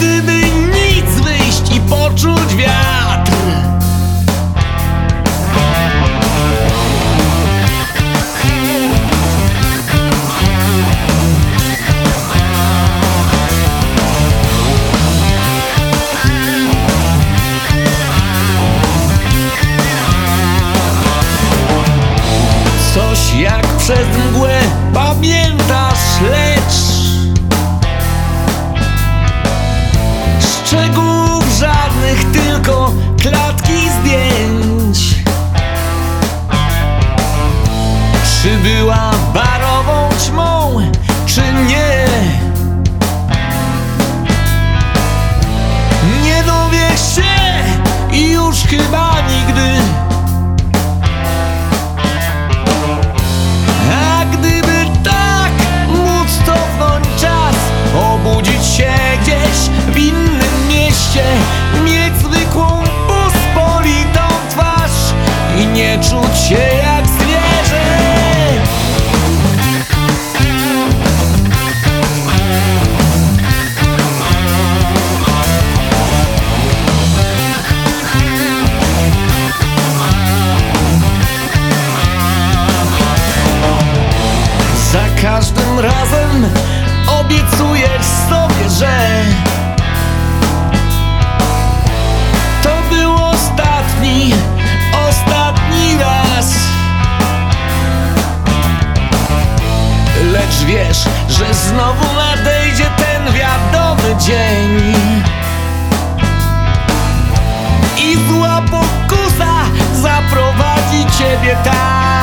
to be tylko klatki zdjęć. Czy była barową ćmą, czy nie? Nie dowiesz się i już chyba sobie, że To był ostatni, ostatni raz. Lecz wiesz, że znowu nadejdzie ten wiadomy dzień. I zła pokusa zaprowadzi ciebie tam